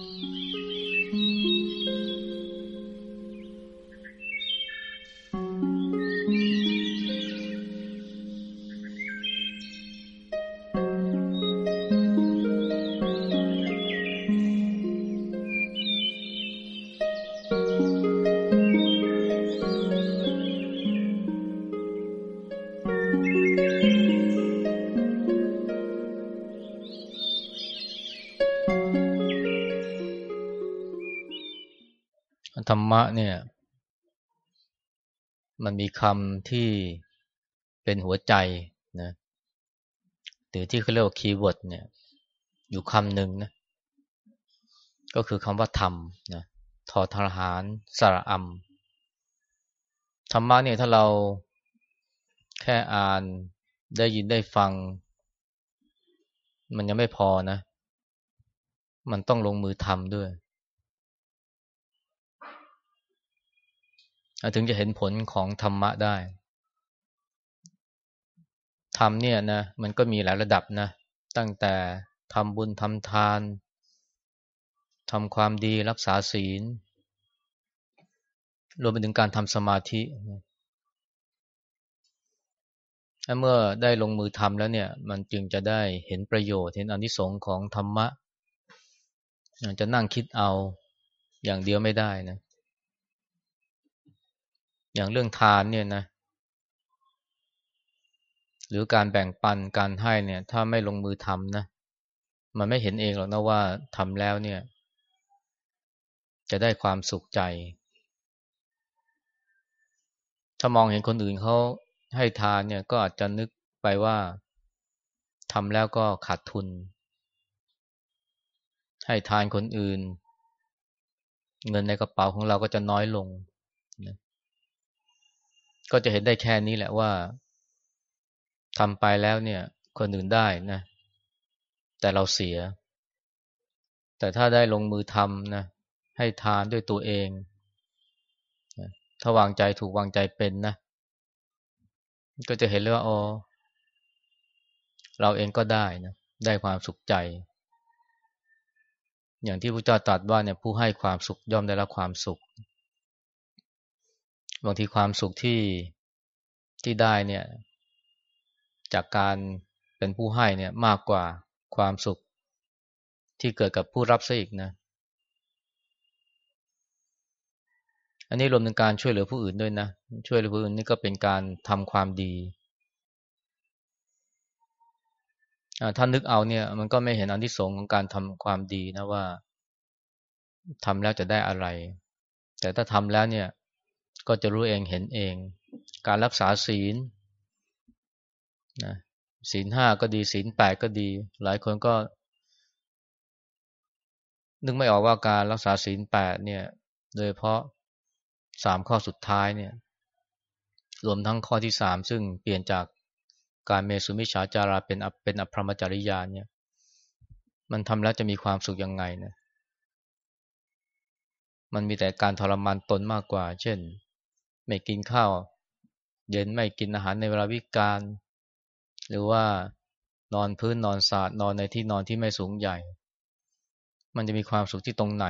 Música ธรรมะเนี่ย มันมีคำที่เป็นหัวใจนะหรือที่เขาเรียกว่า keyword เนี่ย อยู่คำหนึ่งนะก็คือคำว่าธรรมนะทอทหารสระอัมธรรมะเนี่ยถ้าเราแค่อ่านได้ยินได้ฟัง มันยังไม่พอนะ มันต้องลงมือทำด้วย ถึงจะเห็นผลของธรรมะได้ธรรมเนี่ยนะมันก็มีหลายระดับนะ ตั้งแต่ทำบุญทำทานทำความดีรักษาศีล รวมไปถึงการทำสมาธิเมื่อได้ลงมือทำแล้วเนี่ย มันจึงจะได้เห็นประโยชน์ เห็นอนิสงค์ของธรรมะจะนั่งคิดเอาอย่างเดียวไม่ได้นะ อย่างเรื่องทานเนี่ยนะ หรือการแบ่งปันการให้เนี่ย ถ้าไม่ลงมือทำนะ มันไม่เห็นเองหรอกนะว่าทำแล้วเนี่ย จะได้ความสุขใจ ถ้ามองเห็นคนอื่นเขาให้ทานเนี่ยก็อาจจะนึกไปว่าทำแล้วก็ขาดทุน ให้ทานคนอื่น เงินในกระเป๋าของเราก็จะน้อยลง ก็จะเห็นได้แค่นี้แหละว่าทำไปแล้วเนี่ย คนอื่นได้นะ แต่เราเสีย แต่ถ้าได้ลงมือทำนะให้ทานด้วยตัวเอง ถ้าวางใจถูกวางใจเป็นนะ ก็จะเห็นเลยว่าอ๋อเราเองก็ได้นะได้ความสุขใจ อย่างที่พระเจ้าตรัสว่าเนี่ยผู้ให้ความสุขย่อมได้รับความสุข บางทีความสุขที่ที่ได้เนี่ย จากการเป็นผู้ให้เนี่ยมากกว่าความสุขที่เกิดกับผู้รับซะอีกนะ อันนี้รวมถึงการช่วยเหลือผู้อื่นด้วยนะ ช่วยเหลือผู้อื่นนี่ก็เป็นการทำความดีถ้านึกเอาเนี่ย มันก็ไม่เห็นอันที่สงของการทำความดีนะว่าทำแล้วจะได้อะไร แต่ถ้าทำแล้วเนี่ย ก็จะรู้เองเห็นเอง การรักษาศีลนะศีลห้าก็ดีศีลแปดก็ดี หลายคนก็ นึกไม่ออกว่าการรักษาศีลแปดเนี่ย โดยเพราะสามข้อสุดท้ายเนี่ย รวมทั้งข้อที่สามซึ่งเปลี่ยนจากการเมสุมิชาจาราเป็นเป็นอภรมจริยาเนี่ย มันทำแล้วจะมีความสุขยังไงนี่ยมันมีแต่การทรมานตนมากกว่า เช่น ไม่กินข้าวเย็นไม่กินอาหารในเวลาวิกาลหรือว่านอนพื้นนอนสาดนอนในที่นอนที่ไม่สูงใหญ่ มันจะมีความสุขที่ตรงไหน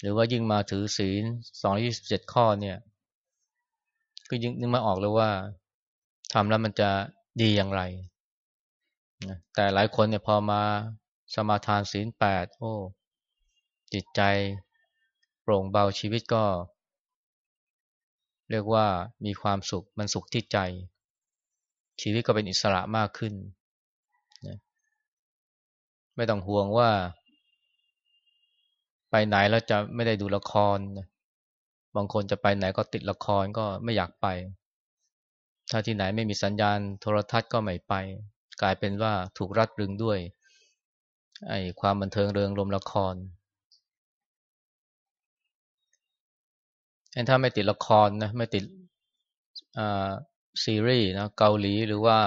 หรือว่ายิ่งมาถือศีลสองยี่สิบเจ็ดข้อเนี่ย ก็ยิ่งนึกมาออกเลยว่าทำแล้วมันจะดีอย่างไรแต่หลายคนเนี่ยพอมาสมาทานศีลแปดโอ้ จิตใจโปร่งเบาชีวิตก็ เรียกว่ามีความสุขมันสุขที่ใจ ชีวิตก็เป็นอิสระมากขึ้นนะไม่ต้องห่วงว่า ไปไหนแล้วจะไม่ได้ดูละครนะบางคนจะไปไหนก็ติดละครก็ไม่อยากไป ถ้าที่ไหนไม่มีสัญญาณโทรทัศน์ก็ไม่ไป กลายเป็นว่าถูกรัดรึงด้วยไอ้ความบันเทิงเริงรมละคร ถ้าไม่ติดละครนะไม่ติดซีรีส์นะเกาหลีหรือว่า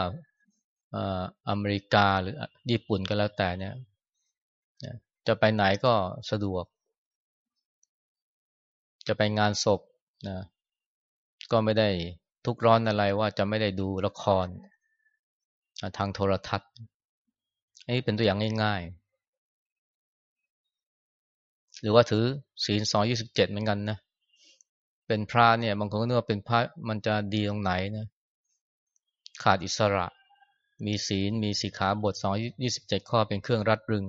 อเมริกาหรือญี่ปุ่นก็แล้วแต่เนี่ยจะไปไหนก็สะดวก จะไปงานศพนะก็ไม่ได้ทุกร้อนอะไรว่าจะไม่ได้ดูละคร ทางโทรทัศน์อันนี้เป็นตัวอย่างง่ายๆ หรือว่าถือศีลสองยี่สิบเจ็ดเหมือนกันนะ เป็นพระเนี่ยบางคนก็นึกว่าเป็นพระมันจะดีตรงไหนนะ ขาดอิสระ มีศีล มีสีขาบทสองยี่สิบเจ็ดข้อเป็นเครื่องรัดรึง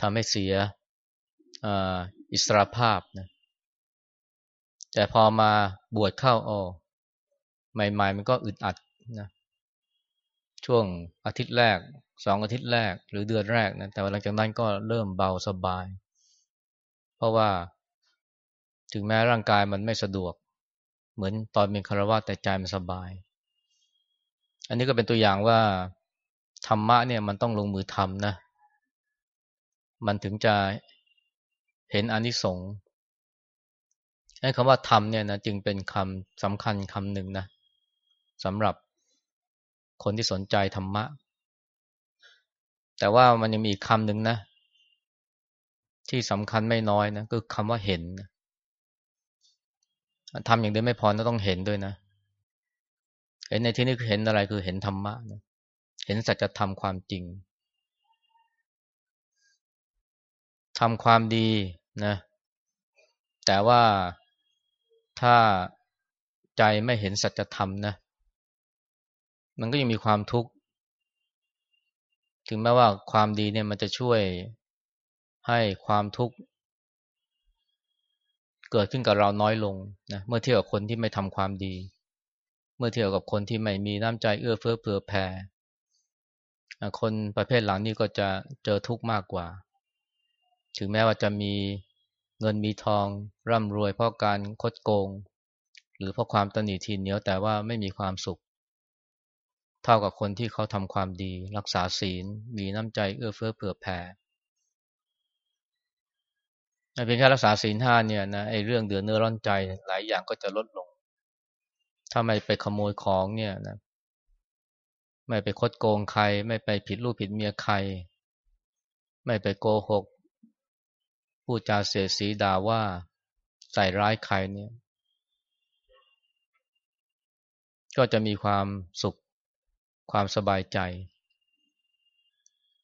ทำให้เสียอิสระภาพนะแต่พอมาบวชเข้าออใหม่ ๆ มันก็อึดอัดนะช่วงอาทิตย์แรกสองอาทิตย์แรกหรือเดือนแรกนะแต่หลังจากนั้นก็เริ่มเบาสบาย เพราะว่า ถึงแม้ร่างกายมันไม่สะดวก เหมือนตอนเป็นคารวะแต่ใจมันสบาย อันนี้ก็เป็นตัวอย่างว่า ธรรมะเนี่ยมันต้องลงมือทำนะ มันถึงจะเห็นอนิสงส์ไอ้คำว่าทำเนี่ยนะจึงเป็นคำสำคัญคำหนึ่งนะสำหรับคนที่สนใจธรรมะ แต่ว่ามันยังมีอีกคำหนึ่งนะ ที่สำคัญไม่น้อยนะก็คำว่าเห็น ทำอย่างเดียวไม่พอต้องเห็นด้วยนะ เห็นในที่นี้คือเห็นอะไรคือเห็นธรรมะนะเห็นสัจธรรมความจริงทำความดีนะ แต่ว่าถ้าใจไม่เห็นสัจธรรมนะ มันก็ยังมีความทุกข์ ถึงแม้ว่าความดีเนี่ยมันจะช่วยให้ความทุกข์ เกิดขึ้นกับเราน้อยลงนะเมื่อเทียบกับคนที่ไม่ทำความดี เมื่อเทียบกับคนที่ไม่มีน้ำใจเอื้อเฟื้อเผื่อแผ่คนประเภทหลังนี้ก็จะเจอทุกข์มากกว่า ถึงแม้ว่าจะมีเงินมีทองร่ำรวยเพราะการคดโกง หรือเพราะความตนีทีเหนียวแต่ว่าไม่มีความสุข เท่ากับคนที่เขาทำความดี รักษาศีล มีน้ำใจเอื้อเฟื้อเผื่อแผ่ เพียงแค่รักษาศีลห้าเนี่ยนะไอ้เรื่องเดือดเนื้อร้อนใจหลายอย่างก็จะลดลง ถ้าไม่ไปขโมยของเนี่ยนะ ไม่ไปคดโกงใคร ไม่ไปผิดลูกผิดเมียใคร ไม่ไปโกหกพูดจาเสียสีด่าว่าใส่ร้ายใครเนี่ย ก็จะมีความสุขความสบายใจ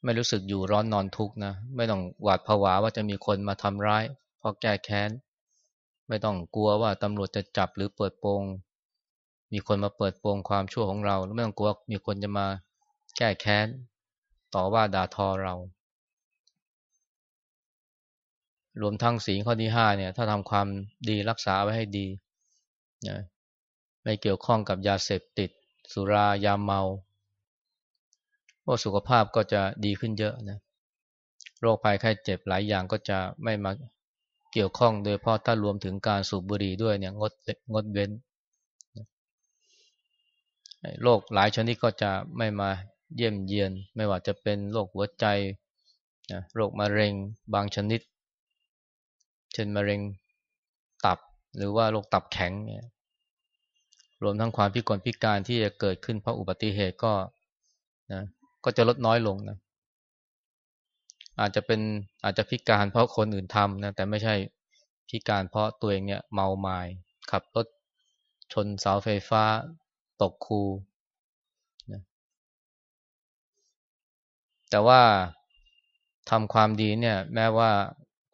ไม่รู้สึกอยู่ร้อนนอนทุกข์นะ ไม่ต้องหวาดผวาว่าจะมีคนมาทำร้ายเพราะแก้แค้น ไม่ต้องกลัวว่าตำรวจจะจับหรือเปิดโปง มีคนมาเปิดโปงความชั่วของเรา ไม่ต้องกลัวมีคนจะมาแก้แค้น ต่อว่าด่าทอเรา รวมทั้งสีข้อที่ห้าเนี่ย ถ้าทำความดีรักษาไว้ให้ดีนะไม่เกี่ยวข้องกับยาเสพติด สุรายาเมา ว่าสุขภาพก็จะดีขึ้นเยอะนะโรคภัยไข้เจ็บหลายอย่างก็จะไม่มาเกี่ยวข้องโดยเพราะถ้ารวมถึงการสูบบุหรี่ด้วยเนี่ยงดงดเว้นโรคหลายชนิดก็จะไม่มาเยี่ยมเยียน ไม่ว่าจะเป็นโรคหัวใจนะโรคมะเร็งบางชนิด เช่นมะเร็งตับหรือว่าโรคตับแข็งเนี่ยรวมทั้งความพิกลพิการที่จะเกิดขึ้นเพราะอุบัติเหตุก็นะ ก็จะลดน้อยลงนะอาจจะเป็นอาจจะพิการเพราะคนอื่นทำนะแต่ไม่ใช่พิการเพราะตัวเองเนี่ยเมาไมา้ขับรถชนเสาไฟฟ้าตกคูนะแต่ว่าทำความดีเนี่ย แม้ว่า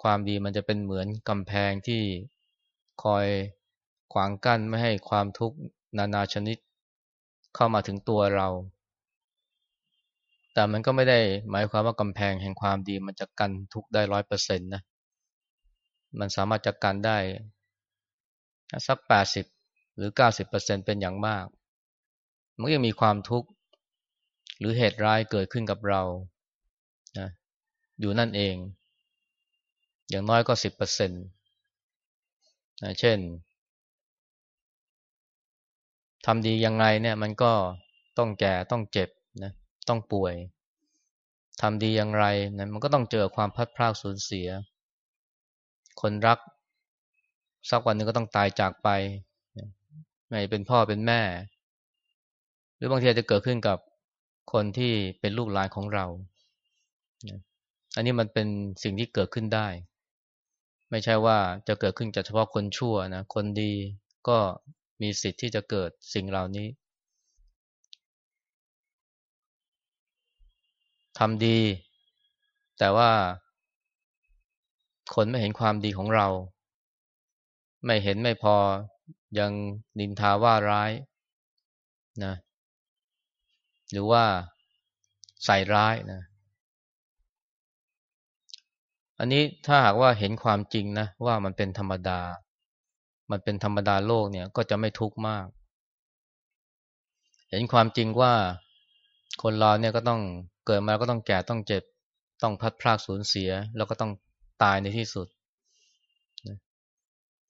ความดีมันจะเป็นเหมือนกำแพงที่คอยขวางกั้นไม่ให้ความทุกข์นานาชนิดเข้ามาถึงตัวเรา แต่มันก็ไม่ได้หมายความว่ากำแพงแห่งความดีมันจะกันทุกได้ร้อยเปอร์เซ็นต์นะ มันสามารถจะกันได้ สักแปดสิบหรือเก้าสิบเปอร์เซ็นเป็นอย่างมาก มันยังมีความทุกข์หรือเหตุร้ายเกิดขึ้นกับเรานะอยู่นั่นเอง อย่างน้อยก็สิบเปอร์เซ็นต์นะเช่นทำดียังไงเนี่ยมันก็ต้องแก่ต้องเจ็บ ต้องป่วยทำดีอย่างไรนะมันก็ต้องเจอความพัดพลาดสูญเสีย คนรัก สักวันหนึ่งก็ต้องตายจากไปไม่เป็นพ่อเป็นแม่ หรือบางทีอาจจะเกิดขึ้นกับคนที่เป็นลูกหลานของเรา อันนี้มันเป็นสิ่งที่เกิดขึ้นได้ ไม่ใช่ว่าจะเกิดขึ้นจากเฉพาะคนชั่วนะ คนดีก็มีสิทธิ์ที่จะเกิดสิ่งเหล่านี้ทำดี แต่ว่า คนไม่เห็นความดีของเรา ไม่เห็นไม่พอยังนินทาว่าร้ายนะหรือว่าใส่ร้ายนะ อันนี้ถ้าหากว่าเห็นความจริงนะว่ามันเป็นธรรมดา มันเป็นธรรมดาโลกเนี่ย ก็จะไม่ทุกข์มาก เห็นความจริงว่าคนเราเนี่ยก็ต้อง เกิดมาก็ต้องแก่ต้องเจ็บ ต้องพัดพลากสูญเสีย แล้วก็ต้องตายในที่สุด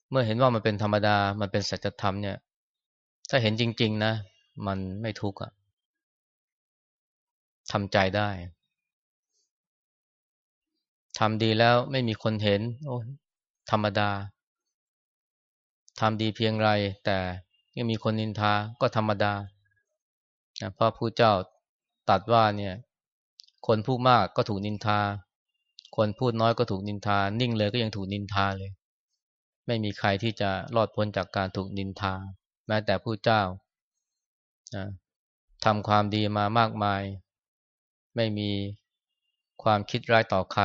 เมื่อเห็นว่ามันเป็นธรรมดา มันเป็นสัจธรรมเนี่ย ถ้าเห็นจริง ๆ นะ มันไม่ทุกข์อะทำใจได้ทำดีแล้วไม่มีคนเห็น โอ้ธรรมดาทำดีเพียงไร แต่ยังมีคนนินทาก็ธรรมดาเพราะผู้เจ้าตัดว่าเนี่ย คนพูดมากก็ถูกนินทา คนพูดน้อยก็ถูกนินทา นิ่งเลยก็ยังถูกนินทาเลย ไม่มีใครที่จะรอดพ้นจากการถูกนินทา แม้แต่ผู้เจ้าทำความดีมามากมาย ไม่มีความคิดร้ายต่อใคร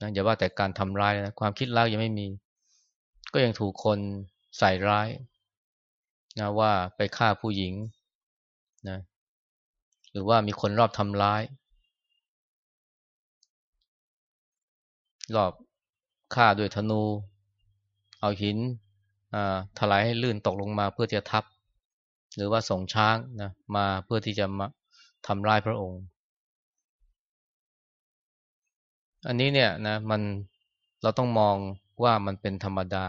นะอย่าว่าแต่การทำร้ายนะความคิดร้ายยังไม่มี ก็ยังถูกคนใส่ร้ายนะว่าไปฆ่าผู้หญิงนะหรือว่ามีคนรอบทำร้าย รอบฆ่าด้วยธนู เอาหินถลายให้ลื่นตกลงมาเพื่อจะทับ หรือว่าส่งช้างนะมาเพื่อที่จะมาทำร้ายพระองค์ อันนี้เนี่ยนะมันเราต้องมองว่ามันเป็นธรรมดา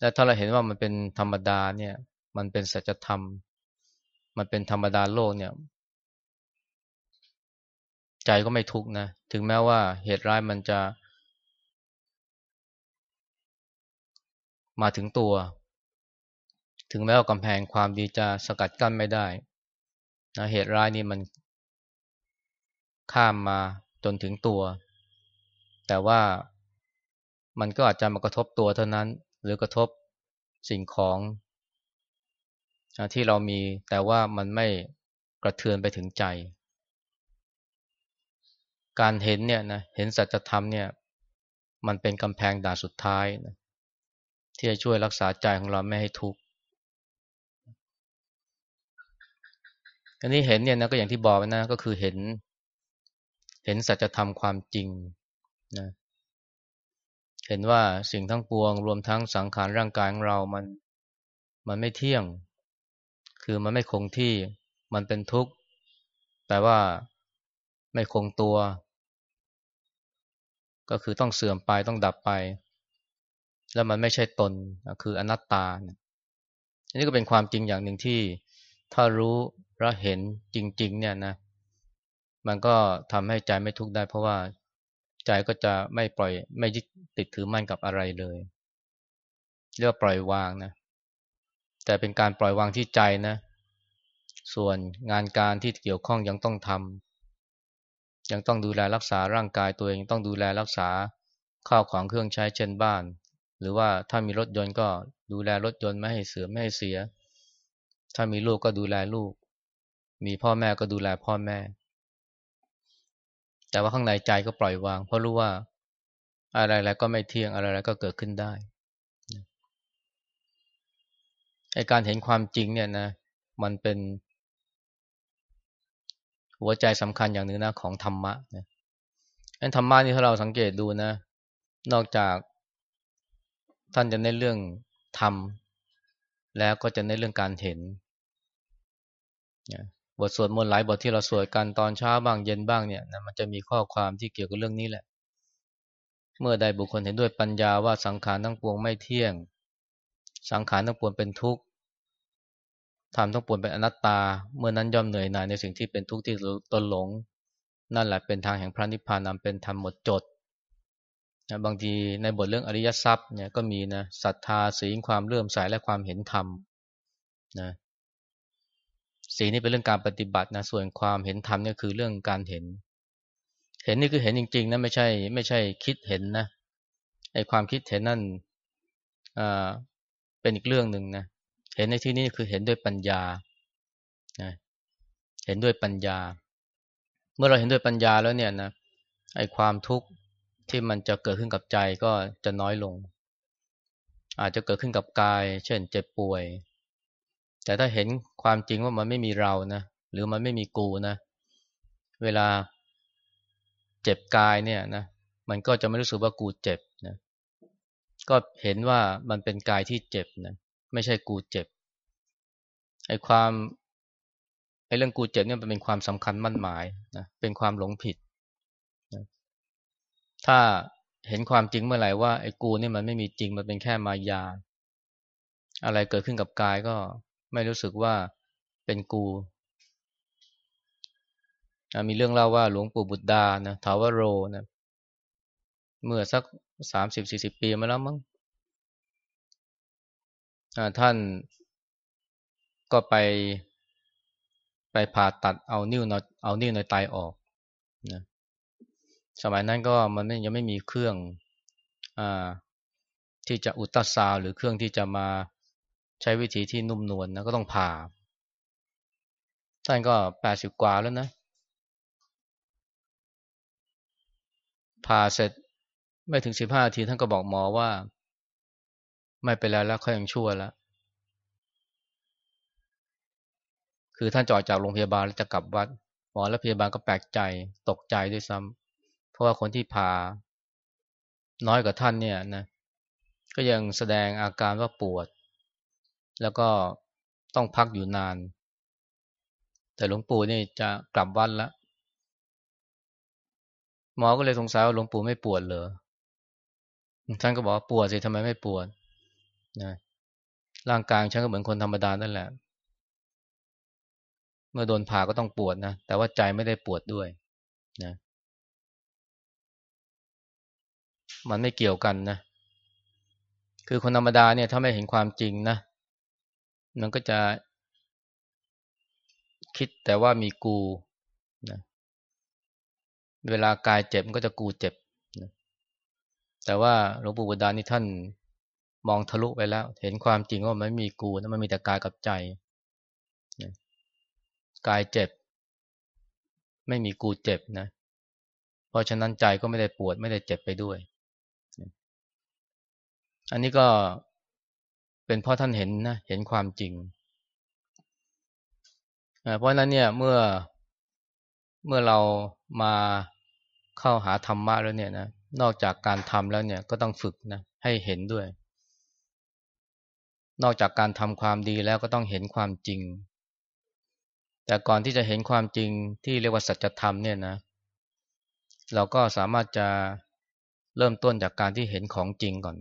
และถ้าเราเห็นว่ามันเป็นธรรมดาเนี่ย มันเป็นสัจธรรม มันเป็นธรรมดาโลกเนี่ย ใจก็ไม่ทุกข์นะ ถึงแม้ว่าเหตุร้ายมันจะ มาถึงตัว ถึงแม้ว่ากำแพงความดีจะสกัดกั้นไม่ได้นะเหตุร้ายนี่มันข้ามมาจนถึงตัว แต่ว่ามันก็อาจจะมากระทบตัวเท่านั้น หรือกระทบสิ่งของที่เรามีแต่ว่ามันไม่กระเทือนไปถึงใจ การเห็นเนี่ยนะเห็นสัจธรรมเนี่ย มันเป็นกำแพงด่านสุดท้ายนะ ที่จะช่วยรักษาใจของเราไม่ให้ทุกข์อันนี้เห็นเนี่ยนะก็อย่างที่บอกนะก็คือเห็น เห็นสัจธรรมความจริงนะเห็นว่าสิ่งทั้งปวง รวมทั้งสังขารร่างกายของเรามันมันไม่เที่ยง คือมันไม่คงที่มันเป็นทุกข์แต่ว่าไม่คงตัว ก็คือต้องเสื่อมไปต้องดับไป แล้วมันไม่ใช่ตนคืออนัตตาอันนี้ก็เป็นความจริงอย่างหนึ่งที่ถ้ารู้และเห็นจริง ๆ เนี่ยนะ มันก็ทำให้ใจไม่ทุกข์ได้ เพราะว่าใจก็จะไม่ปล่อยไม่ยึดติดถือมั่นกับอะไรเลย เรียกว่าปล่อยวางนะ แต่เป็นการปล่อยวางที่ใจนะ ส่วนงานการที่เกี่ยวข้องยังต้องทำยังต้องดูแลรักษาร่างกายตัวเองต้องดูแลรักษาข้าวของเครื่องใช้เช่นบ้าน หรือว่าถ้ามีรถยนต์ก็ดูแลรถยนต์ไม่ให้เสือไม่ให้เสีย ถ้ามีลูกก็ดูแลลูก มีพ่อแม่ก็ดูแลพ่อแม่ แต่ว่าข้างในใจก็ปล่อยวาง เพราะรู้ว่าอะไรๆก็ไม่เที่ยงอะไรๆก็เกิดขึ้นได้ไอการเห็นความจริงเนี่ยนะมันเป็น หัวใจสำคัญอย่างหนึ่งนะของธรรมะนะอันธรรมะนี่ถ้าเราสังเกตดูนะ นอกจาก ท่านจะในเรื่องธรรมแล้วก็จะในเรื่องการเห็นบทสวดมนต์หลายบทที่เราสวดกันตอนเช้าบ้างเย็นบ้างเนี่ยนะมันจะมีข้อความที่เกี่ยวกับเรื่องนี้แหละ เมื่อใดบุคคลเห็นด้วยปัญญาว่าสังขารทั้งปวงไม่เที่ยง สังขารทั้งปวงเป็นทุกข์ทำทั้งปวงเป็นอนัตตา เมื่อนั้นย่อมเหนื่อยหน่ายในสิ่งที่เป็นทุกข์ที่ตนหลง นั่นแหละเป็นทางแห่งพระนิพพานนำเป็นธรรมหมดจด นะบางทีในบทเรื่องอริยทรัพย์เนี่ยก็มีนะศรัทธาศีลความเลื่อมใสและความเห็นธรรมนะสีนี่เป็นเรื่องการปฏิบัตินะส่วนความเห็นธรรมเนี่ยคือเรื่องการเห็น เห็นนี่คือเห็นจริงๆนะไม่ใช่ ไม่ใช่คิดเห็นนะไอ้ความคิดเห็นนั่นอ่าเป็นอีกเรื่องหนึ่งนะเห็นในที่นี้คือเห็นด้วยปัญญานะเห็นด้วยปัญญา เมื่อเราเห็นด้วยปัญญาแล้วเนี่ยนะไอ้ความทุกข์ ที่มันจะเกิดขึ้นกับใจก็จะน้อยลง อาจจะเกิดขึ้นกับกาย เช่นเจ็บป่วย แต่ถ้าเห็นความจริงว่ามันไม่มีเรานะหรือมันไม่มีกูนะ เวลาเจ็บกายเนี่ยนะมันก็จะไม่รู้สึกว่ากูเจ็บนะก็เห็นว่ามันเป็นกายที่เจ็บนะไม่ใช่กูเจ็บไอ้ความไอ้เรื่องกูเจ็บเนี่ยมันเป็นความสำคัญมั่นหมายนะเป็นความหลงผิด ถ้าเห็นความจริงเมื่อไหร่ว่าไอ้กูนี่มันไม่มีจริงมันเป็นแค่มายา อะไรเกิดขึ้นกับกายก็ไม่รู้สึกว่าเป็นกูมีเรื่องเล่าว่าหลวงปู่บุตรดานะทาวโรนะเมื่อสักสามสิบสี่สิบปีมาแล้วมั้งท่านก็ไป ไปผ่าตัดเอานิ้วเอานิ้วในไตออกนะ สมัยนั้นก็มันยังไม่มีเครื่องอที่จะอุตสาหรือเครื่องที่จะมาใช้วิธีที่นุ่มนวลนนะก็ต้องผ่าท่านก็แปดสิบกว่าแล้วนะผ่าเสร็จไม่ถึงสิบห้านาทีท่านก็บอกหมอว่า ไม่เป็นไรแล้วเขายังชั่วแล้ว คือท่านจอดจากโรงพยาบาลแล้วจะกลับวัด หมอและพยาบาลก็แปลกใจตกใจด้วยซ้ำ เพราะว่าคนที่ผ่าน้อยกว่าท่านเนี่ยนะก็ยังแสดงอาการว่าปวด แล้วก็ต้องพักอยู่นาน แต่หลวงปู่นี่จะกลับวัดแล้วหมอก็เลยสงสัยว่าหลวงปู่ไม่ปวดเหรอท่านก็บอกปวดสิทำไมไม่ปวดนะร่างกายฉันก็เหมือนคนธรรมดานั่นแหละ เมื่อโดนผ่าก็ต้องปวดนะ แต่ว่าใจไม่ได้ปวดด้วยนะ มันไม่เกี่ยวกันนะ คือคนธรรมดาเนี่ยถ้าไม่เห็นความจริงนะ มันก็จะคิดแต่ว่ามีกูนะเวลากายเจ็บมันก็จะกูเจ็บแต่ว่าหลวงปู่บุดานี่ท่านมองทะลุไปแล้ว เห็นความจริงว่ามันไม่มีกูนะมันมีแต่กายกับใจกายเจ็บ ไม่มีกูเจ็บนะ เพราะฉะนั้นใจก็ไม่ได้ปวดไม่ได้เจ็บไปด้วย อันนี้ก็เป็นเพราะท่านเห็นนะเห็นความจริง เพราะนั้นเนี่ยเมื่อเมื่อเรามาเข้าหาธรรมะแล้วเนี่ยนะนอกจากการทำแล้วเนี่ยก็ต้องฝึกนะให้เห็นด้วย นอกจากการทำความดีแล้วก็ต้องเห็นความจริง แต่ก่อนที่จะเห็นความจริงที่เรียกว่าสัจธรรมเนี่ยนะ เราก็สามารถจะเริ่มต้นจากการที่เห็นของจริงก่อน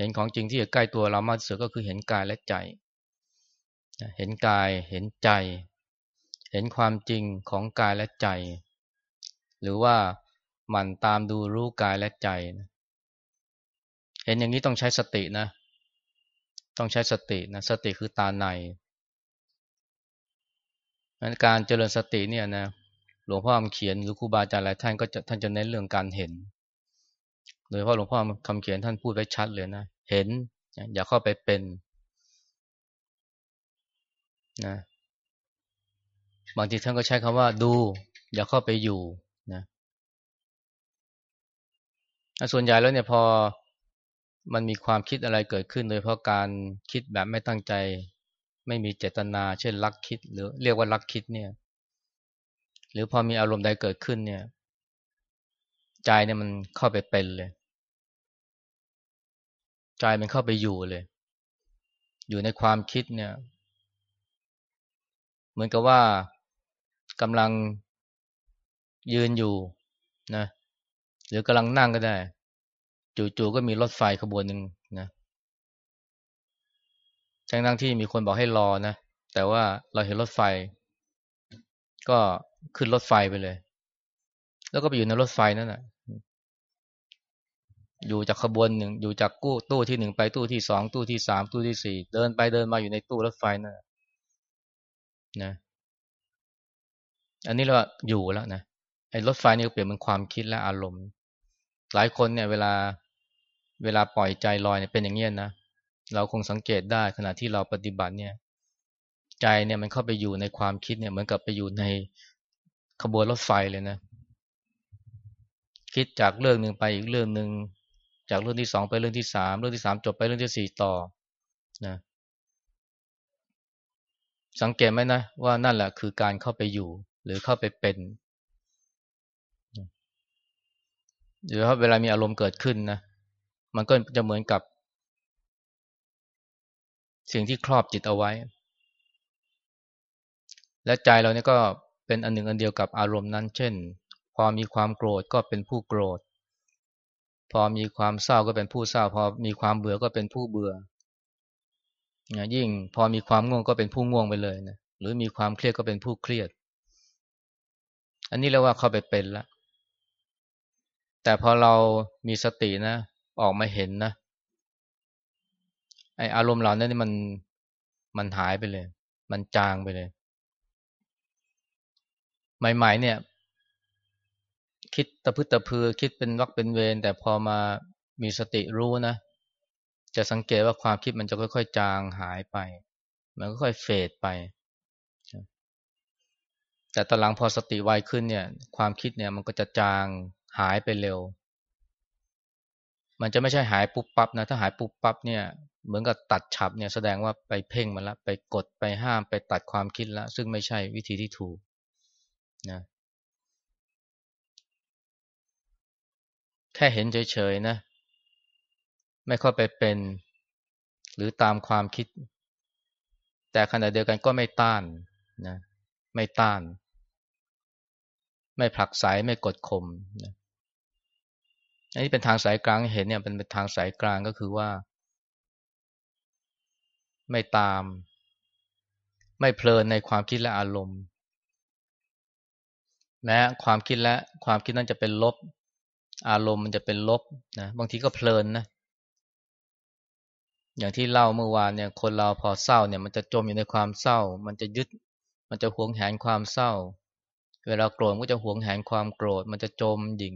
เห็นของจริงที่ใกล้ตัวเรามากที่สุดก็คือเห็นกายและใจ เห็นกายเห็นใจ เห็นความจริงของกายและใจ หรือว่าหมั่นตามดูรู้กายและใจ เห็นอย่างนี้ต้องใช้สตินะ ต้องใช้สตินะสติคือตาในการเจริญสติเนี่ยนะหลวงพ่อคำเขียนหรือครูบาอาจารย์หลายท่านก็จะท่านจะเน้นเรื่องการเห็น โดยพาะหลวงพ่อคำเขียนท่านพูดไว้ชัดเลยนะ เห็น อย่าเข้าไปเป็นนะบางทีท่านก็ใช้คำว่าดู อย่าเข้าไปอยู่นะส่วนใหญ่แล้วเนี่ยพอมันมีความคิดอะไรเกิดขึ้น โดยเพราะการคิดแบบไม่ตั้งใจ ไม่มีเจตนา เช่นลักคิด หรือเรียกว่าลักคิดเนี่ย หรือพอมีอารมณ์ใดเกิดขึ้นเนี่ย ใจเนี่ยมันเข้าไปเป็นเลย ใจมันเข้าไปอยู่เลย อยู่ในความคิดเนี่ย เหมือนกับว่ากำลังยืนอยู่นะหรือกำลังนั่งก็ได้ จู่ๆก็มีรถไฟขบวนหนึ่งนะทั้งที่มีคนบอกให้รอนะแต่ว่าเราเห็นรถไฟ ก็ขึ้นรถไฟไปเลย แล้วก็ไปอยู่ในรถไฟนั่นแหะอยู่จากขบวนหนึ่งอยู่จากกู้ตู้ที่หนึ่งไปตู้ที่สองตู้ที่สามตู้ที่สี่เดินไปเดินมาอยู่ในตู้รถไฟนั่นนะ อันนี้เราอยู่แล้วนะไอ้รถไฟนี่เปลี่ยนเป็นความคิดและอารมณ์ หลายคนเนี่ย เวลาเวลาปล่อยใจลอยเนี่ยเป็นอย่างนี้ยนะเราคงสังเกตได้ขณะที่เราปฏิบัติเนี่ย ใจเนี่ยมันเข้าไปอยู่ในความคิดเนี่ย เหมือนกับไปอยู่ในขบวนรถไฟเลยนะ คิดจากเรื่องหนึ่งไปอีกเรื่องหนึ่งจากเรื่องที่สองไปเรื่องที่สามเรื่องที่สามจบไปเรื่องที่สี่ต่อนะสังเกตไหมนะว่านั่นแหละคือการเข้าไปอยู่ หรือเข้าไปเป็นหรือว่าเวลามีอารมณ์เกิดขึ้นนะมันก็จะเหมือนกับ สิ่งที่ครอบจิตเอาไว้ และใจเราเนี่ยก็เป็นอันหนึ่งอันเดียวกับอารมณ์นั้น เช่น อมีความโกรธก็เป็นผู้โกรธ พอมีความเศร้าก็เป็นผู้เศร้า พอมีความเบื่อก็เป็นผู้เบื่อยิ่งพอมีความง่วงก็เป็นผู้ง่วงไปเลยนะหรือมีความเครียดก็เป็นผู้เครียด อันนี้เรียกว่าเข้าไปเป็นแล้วแต่พอเรามีสตินะ ออกมาเห็นนะไออารมณ์เหล่านั้นนี่มันมันหายไปเลย มันจางไปเลย ใหม่ ๆ เนี่ย คิดตะพึตะพือคิดเป็นวักเป็นเวรแต่พอมามีสติรู้นะ จะสังเกตว่าความคิดมันจะค่อยๆ จางหายไป มันก็ค่อยเฟดไป แต่ตอนหลังพอสติไวขึ้นเนี่ย ความคิดเนี่ยมันก็จะจางหายไปเร็ว มันจะไม่ใช่หายปุ๊บปั๊บนะ ถ้าหายปุ๊บปั๊บเนี่ย เหมือนกับตัดฉับเนี่ยแสดงว่าไปเพ่งมันละ ไปกดไปห้ามไปตัดความคิดล้วซึ่งไม่ใช่วิธีที่ถูกนะ ค่เห็นเฉยๆนะ ไม่เข้าไปเป็น หรือตามความคิด แต่ขณะเดียวกันก็ไม่ต้านนะไม่ต้าน ไม่ผลักไสไม่กดข่มนะอันนี้เป็นทางสายกลางเห็นเนี่ยเป็นทางสายกลางก็คือว่า ไม่ตาม ไม่เพลินในความคิดและอารมณ์แม้ความคิดและความคิดนั้นจะเป็นลบ อารมณ์มันจะเป็นลบนะบางทีก็เพลินนะอย่างที่เล่าเมื่อวานเนี่ย คนเราพอเศร้าเนี่ยมันจะจมอยู่ในความเศร้า มันจะยึด มันจะหวงแหนความเศร้า เวลาโกรธก็จะหวงแหนความโกรธ มันจะจมดิ่ง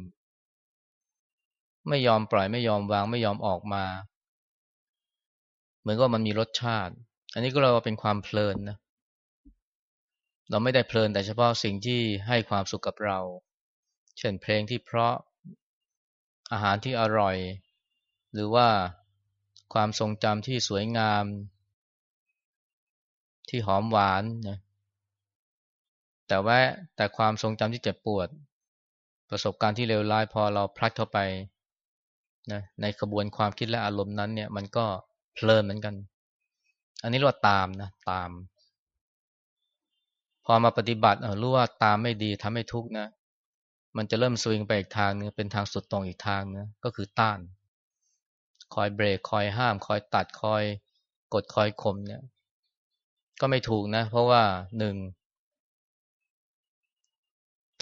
ไม่ยอมปล่อยไม่ยอมวางไม่ยอมออกมา เหมือนก็มันมีรสชาติ อันนี้ก็เราเป็นความเพลินนะเราไม่ได้เพลินแต่เฉพาะสิ่งที่ให้ความสุขกับเรา เช่นเพลงที่เพราะ อาหารที่อร่อย หรือว่าความทรงจำที่สวยงาม ที่หอมหวานนะแต่ว่าแต่ความทรงจำที่เจ็บปวด ประสบการณ์ที่เลวร้ายพอเราพลัดเข้าไปนะในกระบวนความคิดและอารมณ์นั้นเนี่ยมันก็เพลินเหมือนกัน อันนี้เรียกว่าตามนะตาม พอมาปฏิบัติรู้ว่าตามไม่ดีทำให้ทุกข์นะ มันจะเริ่มสวิงไปอีกทางนึงเป็นทางสุดตรงอีกทางนะก็คือต้าน คอยเบรกคอยห้าม คอยตัดคอยกดคอยข่มเนี่ย ก็ไม่ถูกนะ เพราะว่าหนึ่ง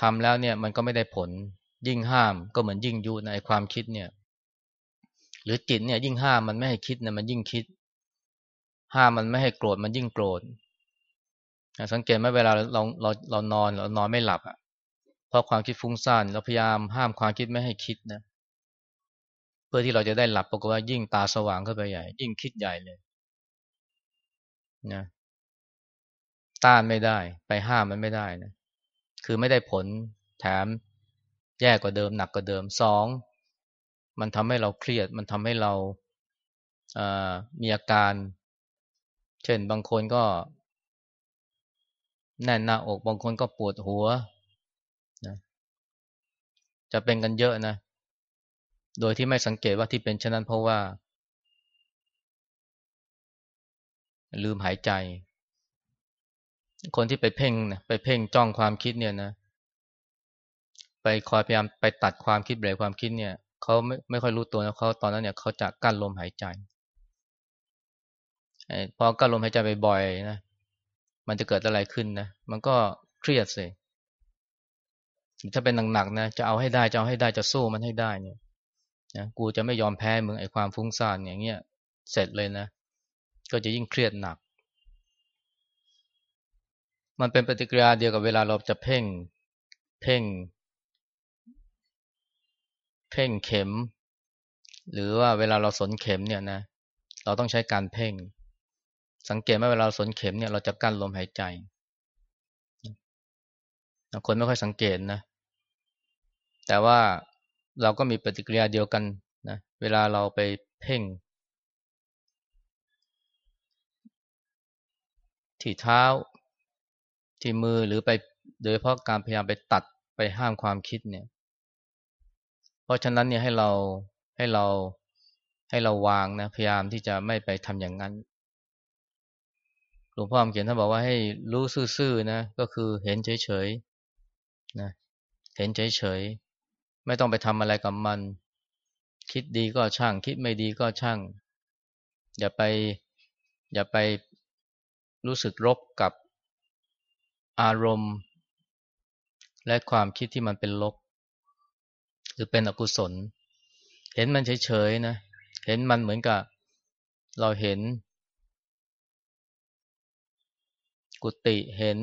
ทำแล้วเนี่ยมันก็ไม่ได้ผล ยิ่งห้ามก็เหมือนยิ่งยุในความคิดเนี่ย หรือจิตเนี่ย ยิ่งห้ามมันไม่ให้คิดเนี่ยมันยิ่งคิด ห้ามมันไม่ให้โกรธมันยิ่งโกรธสังเกตไหมเวลาเราเราเรานอนเรานอนไม่หลับอะ เพราะความคิดฟุ้งซ่านเราพยายามห้ามความคิดไม่ให้คิดนะเพื่อที่เราจะได้หลับปรากฏว่ายิ่งตาสว่างขึ้นไปใหญ่ ยิ่งคิดใหญ่เลยนะต้านไม่ได้ ไปห้ามมันไม่ได้นะคือไม่ได้ผลแถมแย่กว่าเดิมหนักกว่าเดิมสองมันทำให้เราเครียด มันทำให้เราามีอาการ เช่นบางคนก็แน่นหน้าอก บางคนก็ปวดหัว จะเป็นกันเยอะนะ โดยที่ไม่สังเกตว่าที่เป็นเช่นนั้นเพราะว่า ลืมหายใจ คนที่ไปเพ่งไปเพ่งจ้องความคิดเนี่ยนะ ไปคอยพยายามไปตัดความคิดเบรกความคิดเนี่ยเขาไม่ไม่ค่อยรู้ตัวนะเขาตอนนั้นเนี่ยเขาจะกั้นลมหายใจพอกั้นลมหายใจบ่อยๆนะมันจะเกิดอะไรขึ้นนะ มันก็เครียดสิ ถ้าเป็นหนักๆนะจะเอาให้ได้จะเอาให้ได้จะสู้มันให้ได้เนี่ยนะกูจะไม่ยอมแพ้มึงไอ้ความฟุ้งซ่านอย่างเงี้ยเสร็จเลยนะ ก็จะยิ่งเครียดหนัก มันเป็นปฏิกิริยาเดียวกับเวลาเราจะเพ่ง เพ่ง เพ่งเข็ม หรือว่าเวลาเราสนเข็มเนี่ยนะ เราต้องใช้การเพ่ง สังเกตไหมเวลาสนเข็มเนี่ยเราจะกั้นลมหายใจคนไม่ค่อยสังเกตนะ แต่ว่าเราก็มีปฏิกิริยาเดียวกันนะเวลาเราไปเพ่ง ที่เท้า ที่มือหรือไปโดยเพราะการพยายามไปตัดไปห้ามความคิดเนี่ย เพราะฉะนั้นเนี่ยให้เราให้เราให้เราวางนะพยายามที่จะไม่ไปทำอย่างนั้นหลวงพ่อเขียนท่านบอกว่าให้รู้ซื่อๆนะ ก็คือเห็นเฉยๆนะเห็นเฉยๆ ไม่ต้องไปทำอะไรกับมัน คิดดีก็ช่าง คิดไม่ดีก็ช่าง อย่าไป อย่าไปรู้สึกรบกับอารมณ์ และความคิดที่มันเป็นลบ หรือเป็นอกุศล เห็นมันเฉยๆนะ เห็นมันเหมือนกับ เราเห็น กุฏิเห็น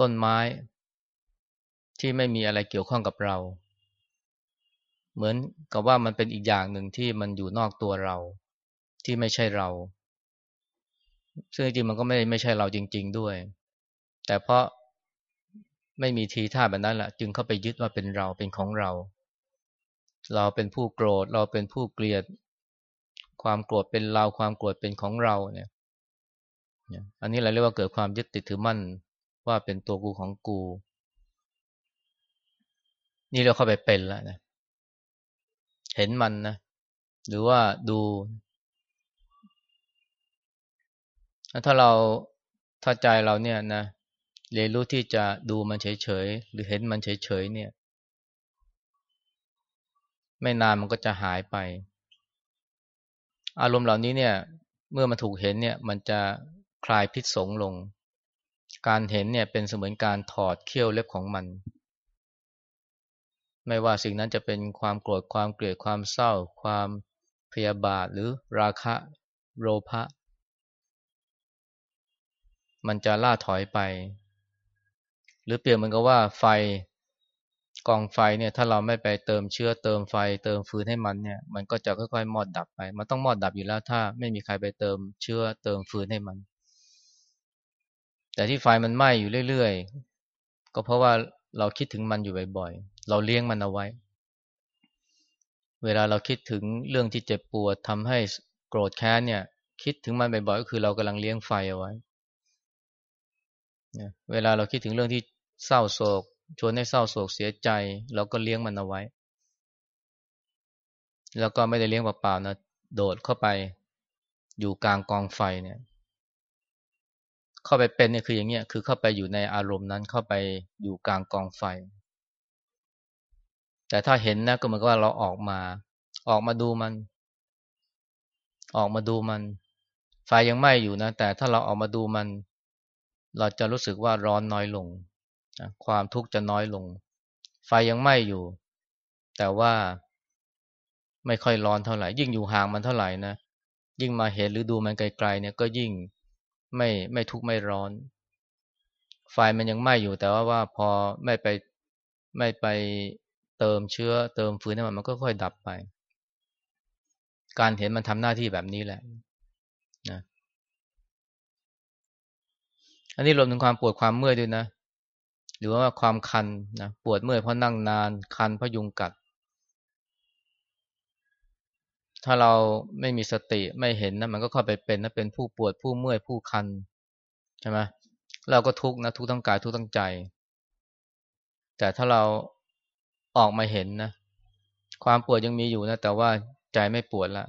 ต้นไม้ ที่ไม่มีอะไรเกี่ยวข้องกับเรา เหมือนกับว่ามันเป็นอีกอย่างหนึ่งที่มันอยู่นอกตัวเรา ที่ไม่ใช่เรา ซึ่งจริงมันก็ไม่ไม่ใช่เราจริง ๆด้วย แต่เพราะไม่มีทีท่าแบบนั้นแหละจึงเข้าไปยึดว่าเป็นเราเป็นของเรา เราเป็นผู้โกรธ เราเป็นผู้เกลียด ความโกรธเป็นเราความโกรธเป็นของเราเนี่ยอันนี้เราเรียกว่าเกิดความยึดติดถือมั่นว่าเป็นตัวกูของกู นี่เราเข้าไปเป็นแล้วนะ เห็นมันนะ หรือว่าดู ถ้าเราถ้าใจเราเนี่ยนะเรียนรู้ที่จะดูมันเฉยๆ หรือเห็นมันเฉยๆเนี่ย ไม่นานมันก็จะหายไป อารมณ์เหล่านี้เนี่ย เมื่อมันถูกเห็นเนี่ย มันจะคลายพิษสงลง การเห็นเนี่ยเป็นเสมือนการถอดเขี้ยวเล็บของมัน ไม่ว่าสิ่งนั้นจะเป็นความโกรธความเกลียดความเศร้า ความพยาบาทหรือราคะโลภะมันจะล่าถอยไป หรือเปลี่ยนเหมือนกับว่าไฟกองไฟเนี่ยถ้าเราไม่ไปเติมเชื้อเติมไฟ เติมฟืนให้มันเนี่ย มันก็จะค่อยๆมอดดับไป มันต้องมอดดับอยู่แล้วถ้าไม่มีใครไปเติมเชื้อเติมฟืนให้มัน แต่ที่ไฟมันไหม้อยู่เรื่อยๆก็เพราะว่าเราคิดถึงมันอยู่บ่อย เราเลี้ยงมันเอาไว้ เวลาเราคิดถึงเรื่องที่เจ็บปวดทำให้โกรธแค้นเนี่ย คิดถึงมันบ่อยๆก็คือเรากำลังเลี้ยงไฟเอาไว้เวลาเราคิดถึงเรื่องที่เศร้าโศก ชวนให้เศร้าโศกเสียใจ เราก็เลี้ยงมันเอาไว้ แล้วก็ไม่ได้เลี้ยงเปล่าๆนะโดดเข้าไปอยู่กลางกองไฟเนี่ย เข้าไปเป็นเนี่ยคืออย่างเงี้ยคือเข้าไปอยู่ในอารมณ์นั้นเข้าไปอยู่กลางกองไฟ แต่ถ้าเห็นนะก็เหมือนกับว่าเราออกมา ออกมาดูมัน ออกมาดูมัน ไฟยังไหม้อยู่นะ แต่ถ้าเราออกมาดูมัน เราจะรู้สึกว่าร้อนน้อยลงความทุกข์จะน้อยลง ไฟยังไหม้อยู่ แต่ว่าไม่ค่อยร้อนเท่าไหร่ ยิ่งอยู่ห่างมันเท่าไหร่นะยิ่งมาเห็นหรือดูมันไกลๆเนี่ยก็ยิ่งไม่ไม่ทุกข์ไม่ร้อน ไฟมันยังไหม้อยู่แต่ว่าว่าพอไม่ไปไม่ไป เติมเชื้อ เติมฟืนให้มันมันก็ค่อยดับไป การเห็นมันทำหน้าที่แบบนี้แหละนะอันนี้รวมถึงความปวดความเมื่อยด้วยนะ หรือว่าความคันนะปวดเมื่อยเพราะนั่งนาน คันเพราะยุงกัด ถ้าเราไม่มีสติไม่เห็นนะมันก็เข้าไปเป็นนะเป็นผู้ปวดผู้เมื่อยผู้คันใช่ไหมเราก็ทุกข์นะทุกข์ทั้งกายทุกข์ทั้งใจ แต่ถ้าเรา ออกมาเห็นนะ ความปวดยังมีอยู่นะ แต่ว่าใจไม่ปวดละ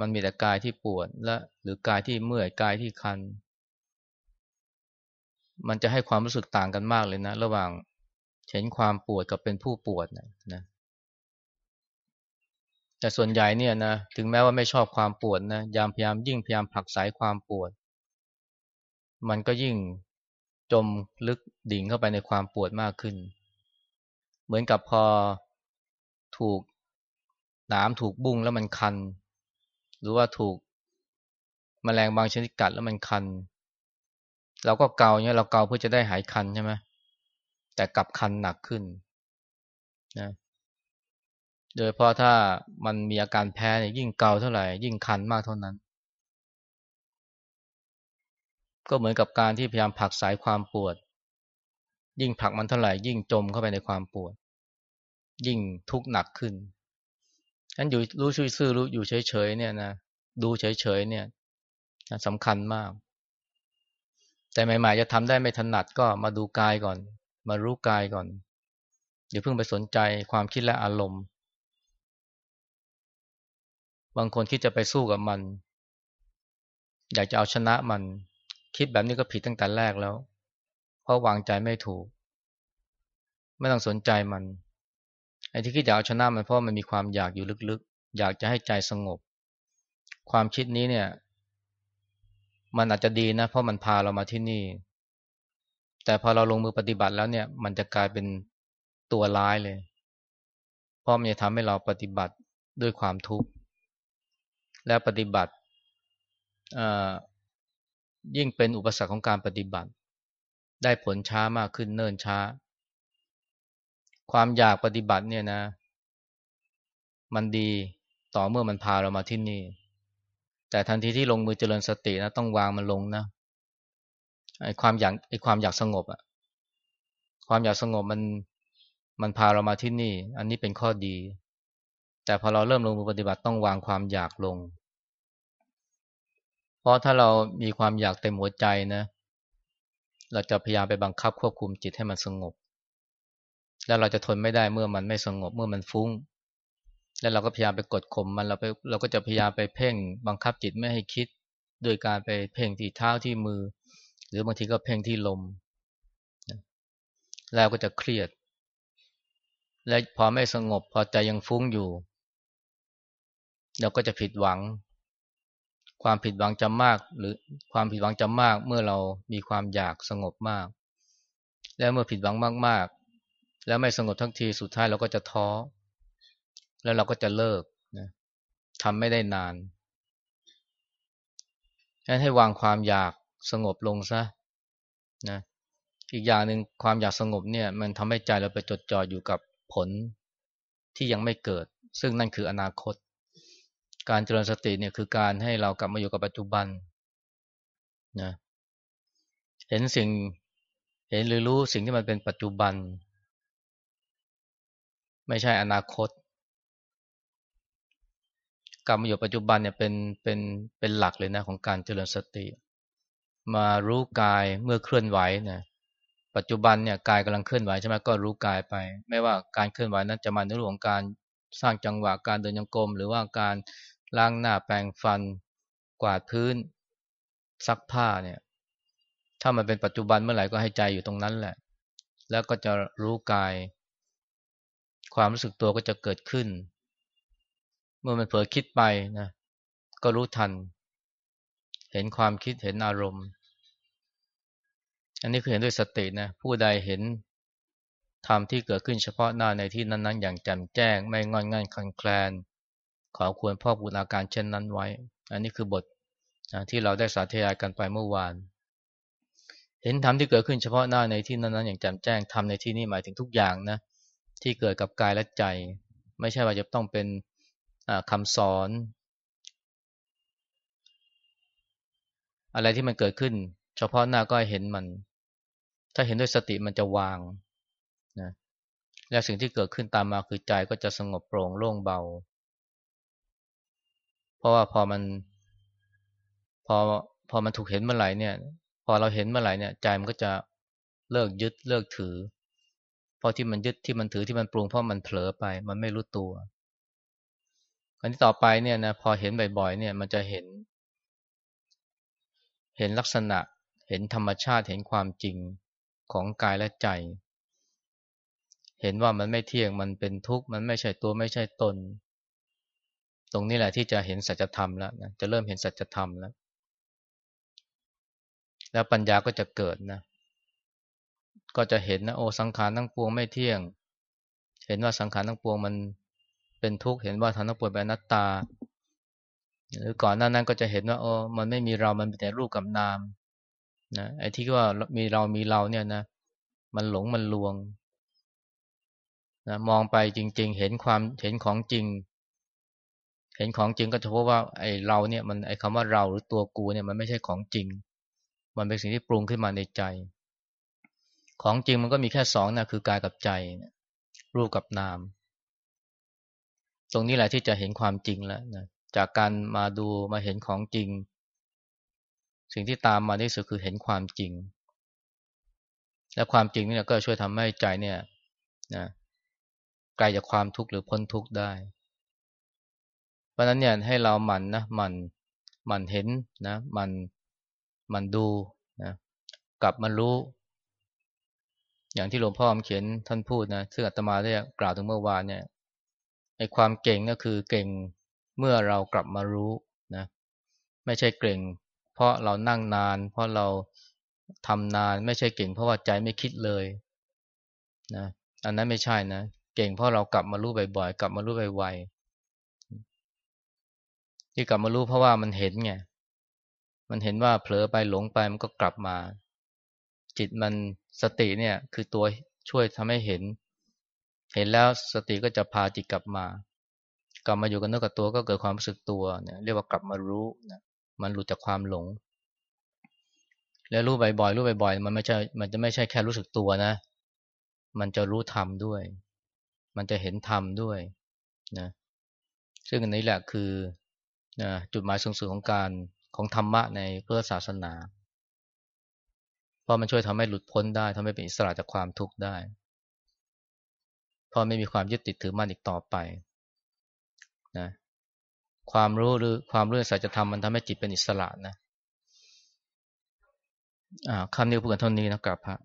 มันมีแต่กายที่ปวดและ หรือกายที่เมื่อยกายที่คัน มันจะให้ความรู้สึกต่างกันมากเลยนะ ระหว่างเห็นความปวดกับเป็นผู้ปวดนะนะแต่ส่วนใหญ่เนี่ยนะถึงแม้ว่าไม่ชอบความปวดนะยามพยายามยิ่งพยายามผลักไสความปวด มันก็ยิ่งจมลึกดิ่งเข้าไปในความปวดมากขึ้น เหมือนกับพอถูกน้ำถูกบุ้งแล้วมันคัน หรือว่าถูกมแมลงบางชนิดกัดแล้วมันคัน เราก็เกาเนี่ยเราเกาเพื่อจะได้หายคันใช่ไหมแต่กลับคันหนักขึ้นนะโดยเพราะถ้ามันมีอาการแพ้เนี่ยยิ่งเกาเท่าไหร่ ยิ่งคันมากเท่านั้น ก็เหมือนกับการที่พยายามผลักสายความปวด ยิ่งผลักมันเท่าไหร่ยิ่งจมเข้าไปในความปวด ยิ่งทุกข์หนักขึ้นฉันอยู่รู้ช่วยซื่อรู้อยู่เฉยๆเนี่ยนะดูเฉยๆเนี่ยสำคัญมาก แต่ใหม่ๆจะทำได้ไม่ถนัดก็มาดูกายก่อน มารู้กายก่อนอย่าเพิ่งไปสนใจความคิดและอารมณ์ บางคนคิดจะไปสู้กับมัน อยากจะเอาชนะมัน คิดแบบนี้ก็ผิดตั้งแต่แรกแล้ว เพราะวางใจไม่ถูก ไม่ต้องสนใจมัน ไอ้ที่คิดอยากเอาชนะมันเพราะมันมีความอยากอยู่ลึกๆ อยากจะให้ใจสงบ ความคิดนี้เนี่ย มันอาจจะดีนะ เพราะมันพาเรามาที่นี่ แต่พอเราลงมือปฏิบัติแล้วเนี่ย มันจะกลายเป็นตัวร้ายเลย เพราะมันจะทำให้เราปฏิบัติด้วยความทุกข์ และปฏิบัติยิ่งเป็นอุปสรรคของการปฏิบัติ ได้ผลช้ามากขึ้นเนิ่นช้า ความอยากปฏิบัติเนี่ยนะ มันดีต่อเมื่อมันพาเรามาที่นี่ แต่ทันทีที่ลงมือเจริญสตินะต้องวางมันลงนะไอ้ความอยากไอ้ความอยากสงบอะความอยากสงบมันมันพาเรามาที่นี่ อันนี้เป็นข้อดี แต่พอเราเริ่มลงมือปฏิบัติต้องวางความอยากลง เพราะถ้าเรามีความอยากเต็มหัวใจนะ เราจะพยายามไปบังคับควบคุมจิตให้มันสงบ แล้วเราจะทนไม่ได้เมื่อมันไม่สงบเมื่อมันฟุ้ง แล้วเราก็พยายามไปกดข่มมันเราไปเราก็จะพยายามไปเพ่งบังคับจิตไม่ให้คิด โดยการไปเพ่งที่เท้าที่มือ หรือบางทีก็เพ่งที่ลม แล้วก็จะเครียด และพอไม่สงบพอใจยังฟุ้งอยู่ เราก็จะผิดหวัง ความผิดหวังจะมาก หรือความผิดหวังจะมากเมื่อเรามีความอยากสงบมาก แล้วเมื่อผิดหวังมากๆ แล้วไม่สงบทั้งทีสุดท้ายเราก็จะท้อ แล้วเราก็จะเลิกนะทำไม่ได้นานฉะนั้นให้วางความอยากสงบลงซะนะอีกอย่างหนึ่งความอยากสงบเนี่ย มันทำให้ใจเราไปจดจ่ออยู่กับผลที่ยังไม่เกิด ซึ่งนั่นคืออนาคต การเจริญสติเนี่ยคือการให้เรากลับมาอยู่กับปัจจุบันนะเห็นสิ่ง เห็นหรือรู้สิ่งที่มันเป็นปัจจุบัน ไม่ใช่อนาคตกลับมาอยู่ปัจจุบันเนี่ยเป็นเป็นเป็นหลักเลยนะของการเจริญสติ มารู้กายเมื่อเคลื่อนไหวนะปัจจุบันเนี่ยกายกำลังเคลื่อนไหวใช่ไหมก็รู้กายไป ไม่ว่าการเคลื่อนไหวนั้นจะมาในรื่องของการสร้างจังหวะการเดินยังกรมหรือว่าการล้างหน้าแปรงฟัน กวาดพื้น ซักผ้าเนี่ย ถ้ามันเป็นปัจจุบันเมื่อไหร่ก็ให้ใจอยู่ตรงนั้นแหละ แล้วก็จะรู้กาย ความรู้สึกตัวก็จะเกิดขึ้น เมื่อมันเผลอคิดไปนะ ก็รู้ทัน เห็นความคิดเห็นอารมณ์ อันนี้คือเห็นด้วยสตินะ ผู้ใดเห็นธรรมที่เกิดขึ้นเฉพาะหน้าในที่นั้น ๆ อย่างแจ่มแจ้ง ไม่งอนง่ายคลอนแคลน ขอควรพ่อบุญอาการเช่นนั้นไว้ อันนี้คือบทที่เราได้สาธยายกันไปเมื่อวาน เห็นธรรมที่เกิดขึ้นเฉพาะหน้าในที่นั้นๆอย่างแจ่มแจ้งทำในที่นี้หมายถึงทุกอย่างนะ ที่เกิดกับกายและใจ ไม่ใช่ว่าจะต้องเป็นคำสอน อะไรที่มันเกิดขึ้น เฉพาะหน้าก็เห็นมัน ถ้าเห็นด้วยสติมันจะวางนะและสิ่งที่เกิดขึ้นตามมาคือใจก็จะสงบโปร่งโล่งเบา เพราะว่าพอมันพอพอมันถูกเห็นเมื่อไหร่เนี่ย พอเราเห็นเมื่อไหร่เนี่ยใจมันก็จะเลิกยึดเลิกถือ เพราะที่มันยึดที่มันถือที่มันปรุงเพราะมันเผลอไป มันไม่รู้ตัวอันที่ต่อไปเนี่ยนะพอเห็นบ่อยๆเนี่ยมันจะเห็น เห็นลักษณะ เห็นธรรมชาติเห็นความจริงของกายและใจ เห็นว่ามันไม่เที่ยงมันเป็นทุกข์มันไม่ใช่ตัวไม่ใช่ตน ตรงนี้แหละที่จะเห็นสัจธรรมแล้วนะจะเริ่มเห็นสัจธรรมแล้ว แล้วปัญญาก็จะเกิดนะ ก็จะเห็นนะโอสังขารทั้งปวงไม่เที่ยง เห็นว่าสังขารทั้งปวงมันเป็นทุกข์เห็นว่าทั้งปวงเป็นนัตตา หรือก่อนหน้านั้นก็จะเห็นว่าโอ้มันไม่มีเรามันเป็นแต่รูปกับนามนะไอ้ที่ว่ามีเรามีเราเนี่ยนะ มันหลงมันลวงนะมองไปจริง ๆ เห็นความเห็นของจริง เห็นของจริงก็จะพบว่าไอ้เราเนี่ยมันไอ้คำว่าเราหรือตัวกูเนี่ยมันไม่ใช่ของจริง มันเป็นสิ่งที่ปรุงขึ้นมาในใจ ของจริงมันก็มีแค่สองนะคือกายกับใจ รูปกับนาม ตรงนี้แหละที่จะเห็นความจริงแล้วนะจากการมาดูมาเห็นของจริง สิ่งที่ตามมาที่สุดคือเห็นความจริง และความจริงนี่ก็ช่วยทำให้ใจเนี่ยนะไกลจากความทุกข์หรือพ้นทุกข์ได้ เพราะนั้นเนี่ยให้เราหมั่นนะหมั่นหมั่นเห็นนะหมั่นหมั่นดูนะกลับมารู้ อย่างที่หลวงพ่อเขียนท่านพูดนะซึ่งอาตมาได้กล่าวถึงเมื่อวานเนี่ยไอ้ความเก่งก็คือเก่งเมื่อเรากลับมารู้นะไม่ใช่เก่ง เพราะเรานั่งนาน เพราะเราทำนานไม่ใช่เก่ง เพราะว่าใจไม่คิดเลยนะอันนั้นไม่ใช่นะเก่งเพราะเรากลับมารู้บ่อยๆกลับมารู้ไวๆที่กลับมารู้เพราะว่ามันเห็นไงมันเห็นว่าเผลอไปหลงไปมันก็กลับมา จิตมันสติเนี่ยคือตัวช่วยทำให้เห็น เห็นแล้วสติก็จะพาจิตกลับมา กลับมาอยู่กับเนื้อกับตัวก็เกิดความรู้สึกตัวเนี่ยเรียกว่ากลับมารู้นะมันหลุดจากความหลง แล้วรู้บ่อยๆรู้บ่อยๆมันไม่ใช่มันจะไม่ใช่แค่รู้สึกตัวนะ มันจะรู้ธรรมด้วย มันจะเห็นธรรมด้วยนะซึ่งอันนี้แหละคือนะจุดหมายสูงสุดของการของธรรมะในพื่อศาสนา ราะมันช่วยทำให้หลุดพ้นได้ทำให้เป็นอิสระจากความทุกข์ได้ เพราะไม่มีความยึดติดถือมั่นอีกต่อไปนะความรู้หรือความรู้สัจธรรมมันทำให้จิตเป็นอิสระนะคำนี้พูดกันเท่านี้นะกับพระ